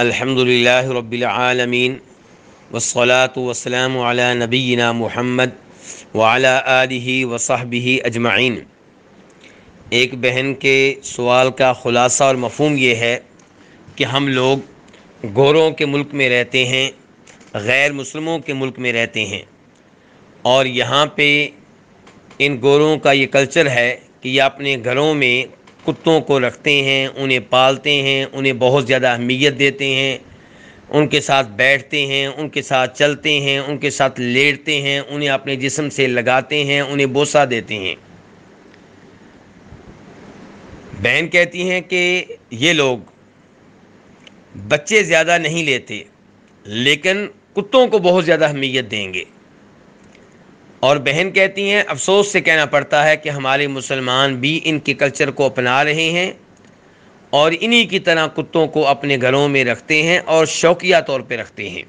الحمد للہ رب العالمین والصلاة والسلام علی نبینا محمد وعلی آلہ وصحبہ اجمعین۔ ایک بہن کے سوال کا خلاصہ اور مفہوم یہ ہے کہ ہم لوگ گوروں کے ملک میں رہتے ہیں، غیر مسلموں کے ملک میں رہتے ہیں۔ اور یہاں پہ ان گوروں کا یہ کلچر ہے کہ یہ اپنے گھروں میں کتوں کو رکھتے ہیں، انہیں پالتے ہیں، انہیں بہت زیادہ اہمیت دیتے ہیں، ان کے ساتھ بیٹھتے ہیں، ان کے ساتھ چلتے ہیں، ان کے ساتھ لیٹتے ہیں، انہیں اپنے جسم سے لگاتے ہیں، انہیں بوسہ دیتے ہیں۔ بہن کہتی ہیں کہ یہ لوگ بچے زیادہ نہیں لیتے، لیکن کتوں کو بہت زیادہ اہمیت دیں گے؟ اور بہن کہتی ہیں، افسوس سے کہنا پڑتا ہے کہ ہمارے مسلمان بھی ان کے کلچر کو اپنا رہے ہیں اور انہی کی طرح کتوں کو اپنے گھروں میں رکھتے ہیں اور شوقیہ طور پہ رکھتے ہیں۔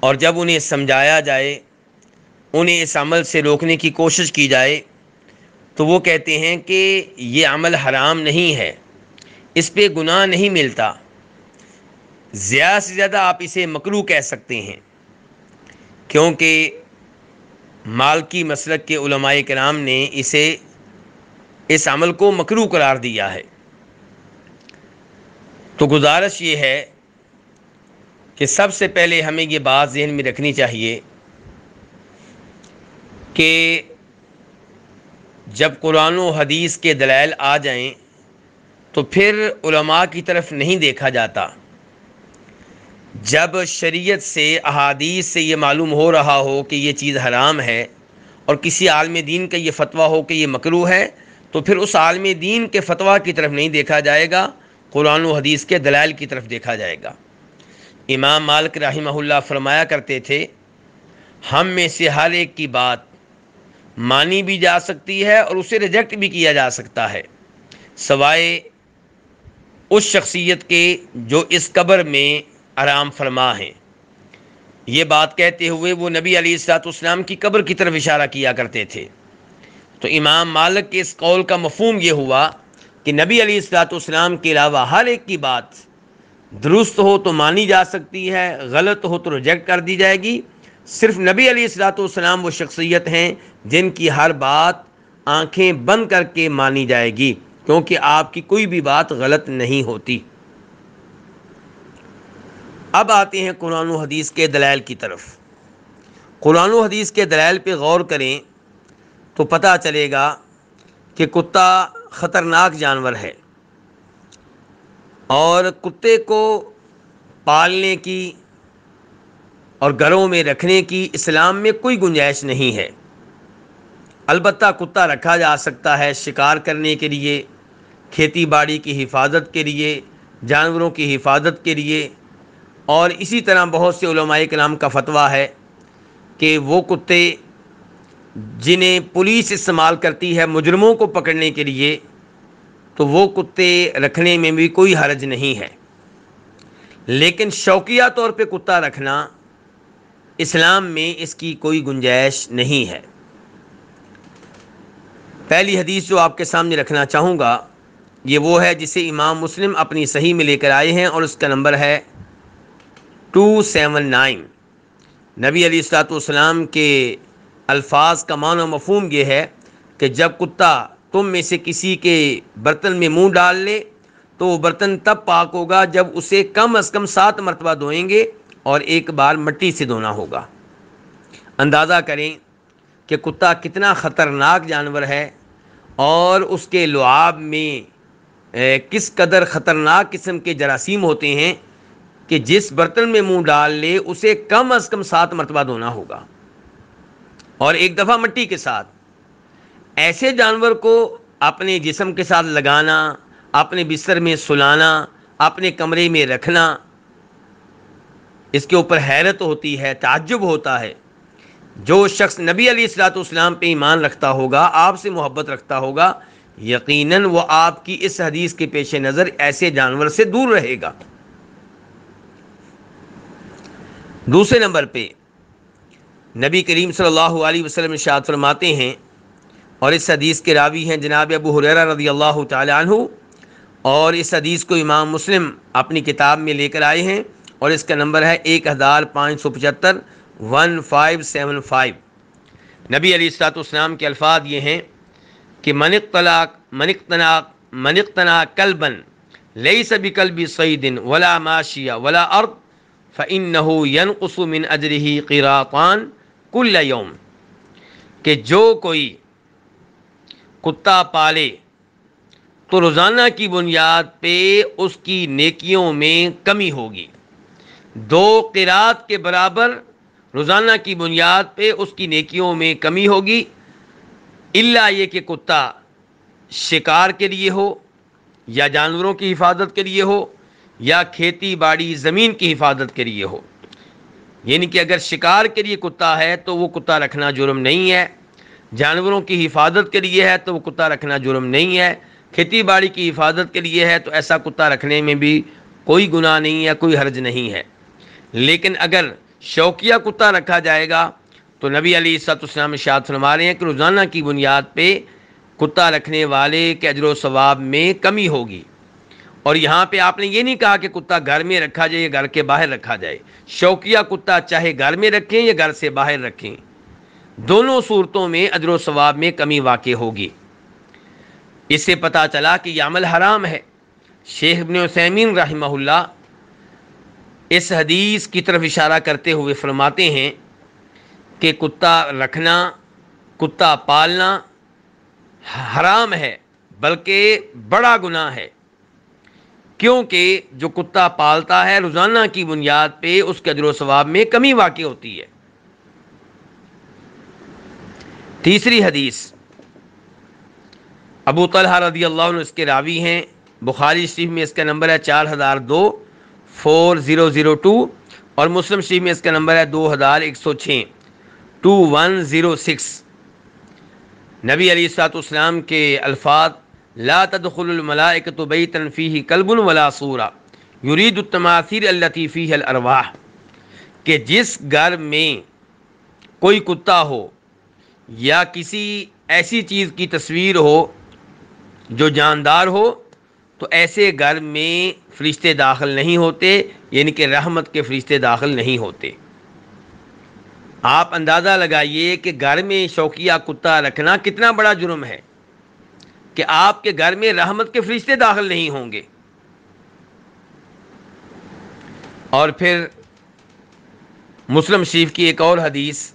اور جب انہیں سمجھایا جائے، انہیں اس عمل سے روکنے کی کوشش کی جائے، تو وہ کہتے ہیں کہ یہ عمل حرام نہیں ہے، اس پہ گناہ نہیں ملتا۔ زیادہ سے زیادہ آپ اسے مکرو کہہ سکتے ہیں، کیونکہ مالکی مسلک کے علماء کرام نے اسے اس عمل کو مکرو قرار دیا ہے۔ تو گزارش یہ ہے کہ سب سے پہلے ہمیں یہ بات ذہن میں رکھنی چاہیے کہ جب قرآن و حدیث کے دلائل آ جائیں تو پھر علماء کی طرف نہیں دیکھا جاتا۔ جب شریعت سے، احادیث سے یہ معلوم ہو رہا ہو کہ یہ چیز حرام ہے اور کسی عالم دین کا یہ فتویٰ ہو کہ یہ مکرو ہے، تو پھر اس عالم دین کے فتویٰ کی طرف نہیں دیکھا جائے گا، قرآن و حدیث کے دلائل کی طرف دیکھا جائے گا۔ امام مالک رحمہ اللہ فرمایا کرتے تھے، ہم میں سے ہر ایک کی بات مانی بھی جا سکتی ہے اور اسے ریجیکٹ بھی کیا جا سکتا ہے، سوائے اس شخصیت کے جو اس قبر میں آرام فرما ہیں یہ بات کہتے ہوئے وہ نبی علی السلاط اسلام کی قبر کی طرف اشارہ کیا کرتے تھے۔ تو امام مالک کے اس قول کا مفہوم یہ ہوا کہ نبی علی السلاط اسلام کے علاوہ ہر ایک کی بات درست ہو تو مانی جا سکتی ہے، غلط ہو تو ریجیکٹ کر دی جائے گی۔ صرف نبی علی السلاط والسلام وہ شخصیت ہیں جن کی ہر بات آنکھیں بند کر کے مانی جائے گی، کیونکہ آپ کی کوئی بھی بات غلط نہیں ہوتی۔ اب آتے ہیں قرآن و حدیث کے دلائل کی طرف۔ قرآن و حدیث کے دلائل پہ غور کریں تو پتہ چلے گا کہ کتا خطرناک جانور ہے اور کتے کو پالنے کی اور گھروں میں رکھنے کی اسلام میں کوئی گنجائش نہیں ہے۔ البتہ کتا رکھا جا سکتا ہے شکار کرنے کے لیے، کھیتی باڑی کی حفاظت کے لیے، جانوروں کی حفاظت کے لیے اور اسی طرح بہت سے علماء کرام کا فتویٰ ہے کہ وہ کتے جنہیں پولیس استعمال کرتی ہے مجرموں کو پکڑنے کے لیے، تو وہ کتے رکھنے میں بھی کوئی حرج نہیں ہے۔ لیکن شوقیہ طور پہ کتا رکھنا اسلام میں اس کی کوئی گنجائش نہیں ہے۔ پہلی حدیث جو آپ کے سامنے رکھنا چاہوں گا، یہ وہ ہے جسے امام مسلم اپنی صحیح میں لے کر آئے ہیں اور اس کا نمبر ہے ٹو سیون نائن۔ نبی علیہ السلاۃ والسلام کے الفاظ کا معنی و مفہوم یہ ہے کہ جب کتا تم میں سے کسی کے برتن میں منہ ڈال لے تو وہ برتن تب پاک ہوگا جب اسے کم از کم سات مرتبہ دھوئیں گے اور ایک بار مٹی سے دھونا ہوگا۔ اندازہ کریں کہ کتا کتنا خطرناک جانور ہے اور اس کے لعاب میں کس قدر خطرناک قسم کے جراثیم ہوتے ہیں۔ کہ جس برتن میں منہ ڈال لے، اسے کم از کم سات مرتبہ دھونا ہوگا۔ اور ایک دفعہ مٹی کے ساتھ۔ ایسے جانور کو اپنے جسم کے ساتھ لگانا، اپنے بستر میں سلانا، اپنے کمرے میں رکھنا، اس کے اوپر حیرت ہوتی ہے، تعجب ہوتا ہے۔ جو شخص نبی علیہ السلاۃ والسلام پہ ایمان رکھتا ہوگا، آپ سے محبت رکھتا ہوگا، یقیناً وہ آپ کی اس حدیث کے پیش نظر ایسے جانور سے دور رہے گا۔ دوسرے نمبر پہ نبی کریم صلی اللہ علیہ وسلم شاد فرماتے ہیں اور اس حدیث کے راوی ہیں جناب ابو حریرہ رضی اللہ تعالیٰ عنہ، اور اس حدیث کو امام مسلم اپنی کتاب میں لے کر آئے ہیں اور اس کا نمبر ہے ایک ہزار پانچ سو پچہتر ون فائیو سیون فائیو نبی علی السلاط اسلام کے الفاظ یہ ہیں کہ منق طلاق منق طلاق منق تنا کل بن لئی سبھی کل بھی سعید ولا معاشیہ ولا ارد فعن ین قسمن اجرحی قیراقان کل یوم کہ جو کوئی کتا پالے تو روزانہ کی بنیاد پہ اس کی نیکیوں میں کمی ہوگی۔ دو قرات کے برابر روزانہ کی بنیاد پہ اس کی نیکیوں میں کمی ہوگی۔ اللہ یہ کہ کتا شکار کے لیے ہو یا جانوروں کی حفاظت کے لیے ہو۔ یا کھیتی باڑی زمین کی حفاظت کے لیے ہو۔ یعنی کہ اگر شکار کے لیے کتا ہے تو وہ کتا رکھنا جرم نہیں ہے۔ جانوروں کی حفاظت کے لیے ہے تو وہ کتا رکھنا جرم نہیں ہے۔ کھیتی باڑی کی حفاظت کے لیے ہے تو ایسا کتا رکھنے میں بھی کوئی گناہ نہیں ہے، کوئی حرج نہیں ہے۔ لیکن اگر شوقیہ کتا رکھا جائے گا تو نبی علی سات اسلام شاد فرما رہے ہیں کہ روزانہ کی بنیاد پہ کتا رکھنے والے کے اجر و ثواب میں کمی ہوگی۔ اور یہاں پہ آپ نے یہ نہیں کہا کہ کتا گھر میں رکھا جائے یا گھر کے باہر رکھا جائے۔ شوقیہ کتا چاہے گھر میں رکھیں یا گھر سے باہر رکھیں۔ دونوں صورتوں میں اجر و ثواب میں کمی واقع ہوگی۔ اس سے پتہ چلا کہ یہ عمل حرام ہے۔ شیخ ابن حسین رحمہ اللہ اس حدیث کی طرف اشارہ کرتے ہوئے فرماتے ہیں کہ کتا رکھنا، کتا پالنا حرام ہے، بلکہ بڑا گناہ ہے۔ کیونکہ جو کتا پالتا ہے، روزانہ کی بنیاد پہ اس کے ادر و ثواب میں کمی واقع ہوتی ہے۔ تیسری حدیث۔ ابو طلحہ رضی اللہ عنہ اس کے راوی ہیں۔ بخاری شریف میں اس کا نمبر ہے چار ہزار دو فور زیرو زیرو ٹو اور مسلم شریف میں اس کا نمبر ہے دو ہزار ایک سو چھ۔ Two one zero six. نبی علی سات اسلام کے الفاظ لا تدخل الملائکۃ بیتا فیہ کلب ولا سورا یرید التماثیر التي فیہ الارواح۔ کہ جس گھر میں کوئی کتا ہو یا کسی ایسی چیز کی تصویر ہو جو جاندار ہو، تو ایسے گھر میں فرشتے داخل نہیں ہوتے یعنی کہ رحمت کے فرشتے داخل نہیں ہوتے۔ آپ اندازہ لگائیے کہ گھر میں شوقیہ کتا رکھنا کتنا بڑا جرم ہے۔ کہ آپ کے گھر میں رحمت کے فرشتے داخل نہیں ہوں گے۔ اور پھر مسلم شریف کی ایک اور حدیث،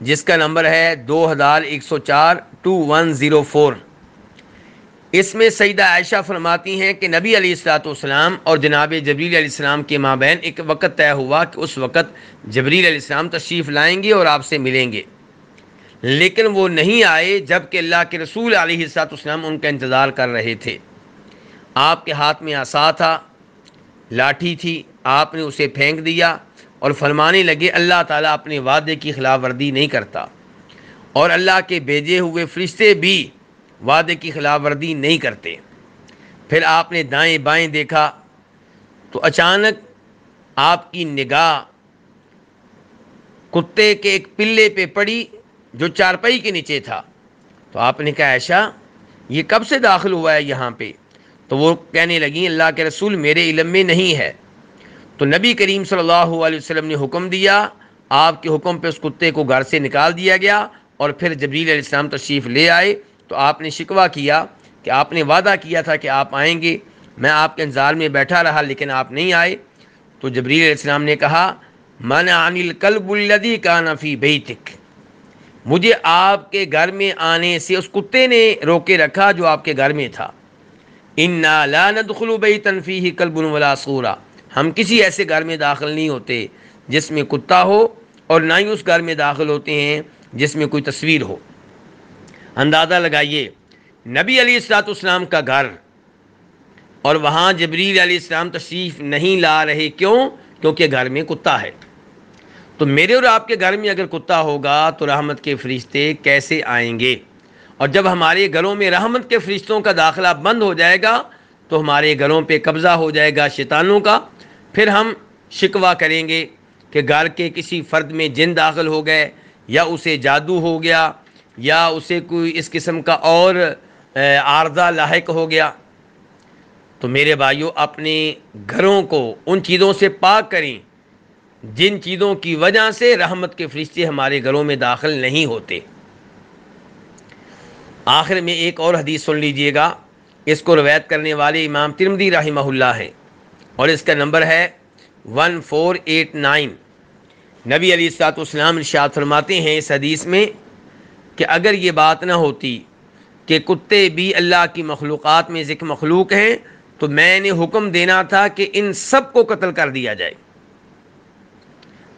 جس کا نمبر ہے دو ہزار ایک سو چار ٹو ون زیرو فور۔ اس میں سیدہ عائشہ فرماتی ہیں کہ نبی علیہ السلاۃ والسلام اور جناب جبریل علیہ السلام کے مابین ایک وقت طے ہوا کہ اس وقت جبریل علیہ السلام تشریف لائیں گے اور آپ سے ملیں گے۔ لیکن وہ نہیں آئے جبکہ اللہ کے رسول علیہ السلاۃ والسلام ان کا انتظار کر رہے تھے۔ آپ کے ہاتھ میں آسا تھا، لاٹھی تھی، آپ نے اسے پھینک دیا اور فرمانے لگے، اللہ تعالیٰ اپنے وعدے کی خلاف ورزی نہیں کرتا۔ اور اللہ کے بھیجے ہوئے فرشتے بھی وعدے کی خلاف ورزی نہیں کرتے۔ پھر آپ نے دائیں بائیں دیکھا تو اچانک آپ کی نگاہ کتے کے ایک پلے پہ پڑی جو چارپائی کے نیچے تھا۔ تو آپ نے کہا ایشا یہ کب سے داخل ہوا ہے یہاں پہ؟ تو وہ کہنے لگیں، اللہ کے رسول میرے علم میں نہیں ہے۔ تو نبی کریم صلی اللہ علیہ وسلم نے حکم دیا، آپ کے حکم پہ اس کتے کو گھر سے نکال دیا گیا اور پھر جبریل علیہ السلام تشریف لے آئے۔ تو آپ نے شکوہ کیا کہ آپ نے وعدہ کیا تھا کہ آپ آئیں گے۔ میں آپ کے انتظار میں بیٹھا رہا، لیکن آپ نہیں آئے۔ تو جبریل علیہ السلام نے کہا من عن القلب الذي كان في بيتك۔ مجھے آپ کے گھر میں آنے سے اس کتے نے روکے رکھا جو آپ کے گھر میں تھا۔ انا لا ندخل بیتا فيه قلب ولا صورا ہم کسی ایسے گھر میں داخل نہیں ہوتے جس میں کتا ہو اور نہ ہی اس گھر میں داخل ہوتے ہیں جس میں کوئی تصویر ہو۔ اندازہ لگائیے، نبی علیہ السلاۃ اسلام کا گھر اور وہاں جبریل علیہ السلام تشریف نہیں لا رہے کیوں؟ کیونکہ گھر میں کتا ہے۔ تو میرے اور آپ کے گھر میں اگر کتا ہوگا تو رحمت کے فرشتے کیسے آئیں گے؟ اور جب ہمارے گھروں میں رحمت کے فرشتوں کا داخلہ بند ہو جائے گا تو ہمارے گھروں پہ قبضہ ہو جائے گا شیطانوں کا۔ پھر ہم شکوہ کریں گے کہ گھر کے کسی فرد میں جن داخل ہو گئے، یا اسے جادو ہو گیا، یا اسے کوئی اس قسم کا اور عارضہ لاحق ہو گیا۔ تو میرے بھائیوں اپنے گھروں کو ان چیزوں سے پاک کریں۔ جن چیزوں کی وجہ سے رحمت کے فرشتے ہمارے گھروں میں داخل نہیں ہوتے۔ آخر میں ایک اور حدیث سن لیجیے گا۔ اس کو روایت کرنے والے امام ترمدی رحمہ اللہ ہے اور اس کا نمبر ہے ون فور ایٹ نائن۔ نبی علی سات اسلام ارشاد فرماتے ہیں اس حدیث میں کہ اگر یہ بات نہ ہوتی کہ کتے بھی اللہ کی مخلوقات میں ذکر مخلوق ہیں تو میں نے حکم دینا تھا کہ ان سب کو قتل کر دیا جائے۔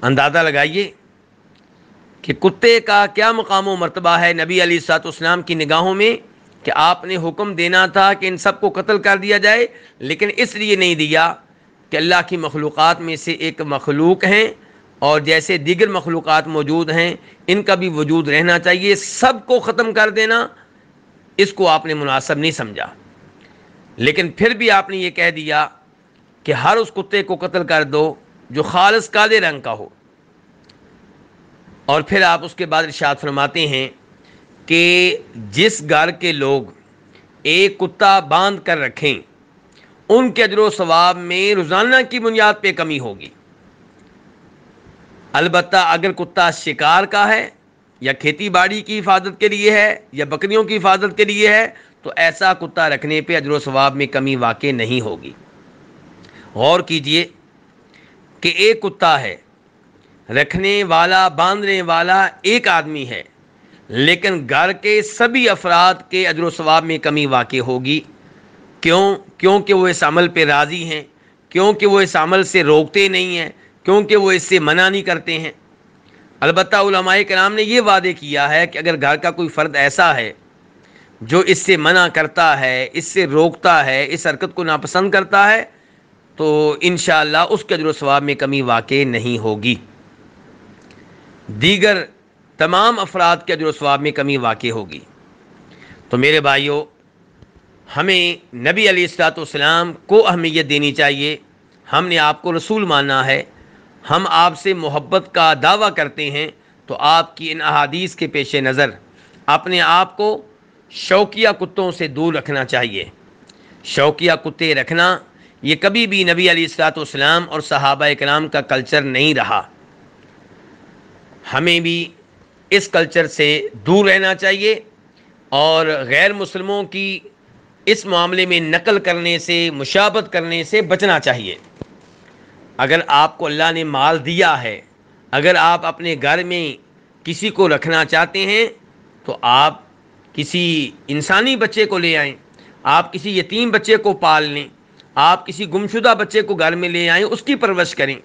اندازہ لگائیے کہ کتے کا کیا مقام و مرتبہ ہے نبی علی سات اسلام کی نگاہوں میں کہ آپ نے حکم دینا تھا کہ ان سب کو قتل کر دیا جائے، لیکن اس لیے نہیں دیا کہ اللہ کی مخلوقات میں سے ایک مخلوق ہیں اور جیسے دیگر مخلوقات موجود ہیں، ان کا بھی وجود رہنا چاہیے، سب کو ختم کر دینا، اس کو آپ نے مناسب نہیں سمجھا۔ لیکن پھر بھی آپ نے یہ کہہ دیا کہ ہر اس کتے کو قتل کر دو جو خالص کالے رنگ کا ہو۔ اور پھر آپ اس کے بعد ارشاد فرماتے ہیں کہ جس گھر کے لوگ ایک کتا باندھ کر رکھیں، ان کے اجر و ثواب میں روزانہ کی بنیاد پہ کمی ہوگی۔ البتہ اگر کتا شکار کا ہے، یا کھیتی باڑی کی حفاظت کے لیے ہے، یا بکریوں کی حفاظت کے لیے ہے، تو ایسا کتا رکھنے پہ اجر و ثواب میں کمی واقع نہیں ہوگی۔ غور کیجیے کہ ایک کتا ہے۔ رکھنے والا، باندھنے والا ایک آدمی ہے۔ لیکن گھر کے سبھی افراد کے اجر و ثواب میں کمی واقع ہوگی۔ کیوں؟ کیونکہ وہ اس عمل پہ راضی ہیں۔ کیونکہ وہ اس عمل سے روکتے نہیں ہیں۔ کیونکہ وہ اس سے منع نہیں کرتے ہیں۔ البتہ علماء کرام نے یہ وعدے کیا ہے کہ اگر گھر کا کوئی فرد ایسا ہے جو اس سے منع کرتا ہے، اس سے روکتا ہے، اس حرکت کو ناپسند کرتا ہے تو انشاءاللہ اس کے اجر و ثواب میں کمی واقع نہیں ہوگی۔ دیگر تمام افراد کے اجر و ثواب میں کمی واقع ہوگی۔ تو میرے بھائیوں ہمیں نبی علیہ السلاۃ والسلام کو اہمیت دینی چاہیے۔ ہم نے آپ کو رسول ماننا ہے۔ ہم آپ سے محبت کا دعویٰ کرتے ہیں۔ تو آپ کی ان احادیث کے پیش نظر اپنے آپ کو شوقیہ کتوں سے دور رکھنا چاہیے۔ شوقیہ کتے رکھنا یہ کبھی بھی نبی علیہ السلاۃ والسلام اور صحابہ کرام کا کلچر نہیں رہا۔ ہمیں بھی اس کلچر سے دور رہنا چاہیے اور غیر مسلموں کی اس معاملے میں نقل کرنے سے مشابت کرنے سے بچنا چاہیے۔ اگر آپ کو اللہ نے مال دیا ہے، اگر آپ اپنے گھر میں کسی کو رکھنا چاہتے ہیں، تو آپ کسی انسانی بچے کو لے آئیں۔ آپ کسی یتیم بچے کو پال لیں۔ آپ کسی گمشدہ بچے کو گھر میں لے آئیں، اس کی پرورش کریں۔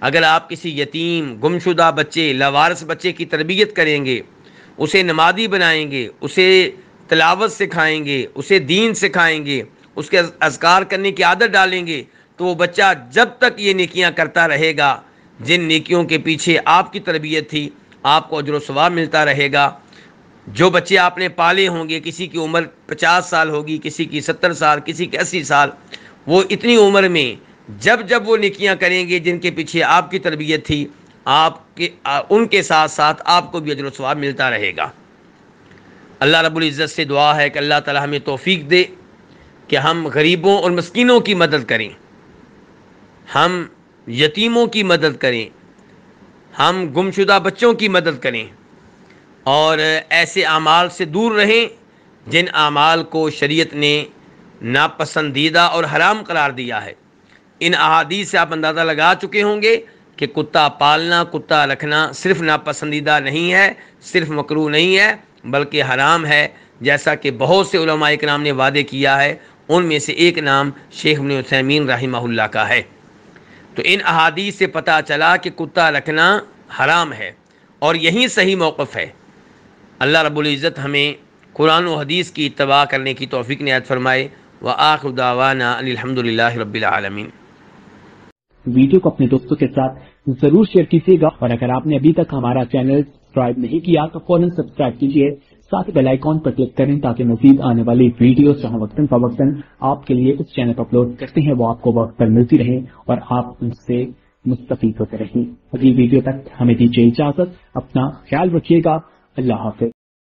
اگر آپ کسی یتیم، گمشدہ بچے، لوارس بچے کی تربیت کریں گے، اسے نمازی بنائیں گے، اسے تلاوت سکھائیں گے، اسے دین سکھائیں گے، اس کے اذکار کرنے کی عادت ڈالیں گے، تو وہ بچہ جب تک یہ نیکیاں کرتا رہے گا، جن نیکیوں کے پیچھے آپ کی تربیت تھی، آپ کو اجر و ثواب ملتا رہے گا۔ جو بچے آپ نے پالے ہوں گے، کسی کی عمر پچاس سال ہوگی، کسی کی ستر سال، کسی کی اسی سال وہ اتنی عمر میں جب جب وہ نکیاں کریں گے جن کے پیچھے آپ کی تربیت تھی، آپ کے، ان کے ساتھ ساتھ آپ کو بھی اجر و ثواب ملتا رہے گا۔ اللہ رب العزت سے دعا ہے کہ اللہ تعالی ہمیں توفیق دے کہ ہم غریبوں اور مسکینوں کی مدد کریں۔ ہم یتیموں کی مدد کریں۔ ہم گمشدہ بچوں کی مدد کریں۔ اور ایسے اعمال سے دور رہیں جن اعمال کو شریعت نے ناپسندیدہ اور حرام قرار دیا ہے۔ ان احادیث سے آپ اندازہ لگا چکے ہوں گے کہ کتا پالنا، کتا رکھنا صرف ناپسندیدہ نہیں ہے، صرف مکرو نہیں ہے، بلکہ حرام ہے۔ جیسا کہ بہت سے علماء اکرام نے وعدے کیا ہے، ان میں سے ایک نام شیخ ابن عثیمین رحمہ اللہ کا ہے۔ تو ان احادیث سے پتہ چلا کہ کتا رکھنا حرام ہے اور یہی صحیح موقف ہے۔ اللہ رب العزت ہمیں قرآن و حدیث کی اتباع کرنے کی توفیق نعت فرمائے۔ و آخر دعوانا الحمد للہ رب العالمین۔ ویڈیو کو اپنے دوستوں کے ساتھ ضرور شیئر کیجیے گا اور اگر آپ نے ابھی تک ہمارا چینل سبسکرائب نہیں کیا تو فوراً سبسکرائب کیجیے، ساتھ بیل آئیکن پر کلک کریں تاکہ مزید آنے والی ویڈیو جہاں وقتاً فوقتاً آپ کے لیے اس چینل پر اپلوڈ کرتے ہیں، وہ آپ کو وقت پر ملتی رہے اور آپ ان سے مستفید ہوتے رہیں۔ اگلی ویڈیو تک ہمیں دیجیے اجازت، اپنا خیال رکھیے گا۔ اللہ حافظ۔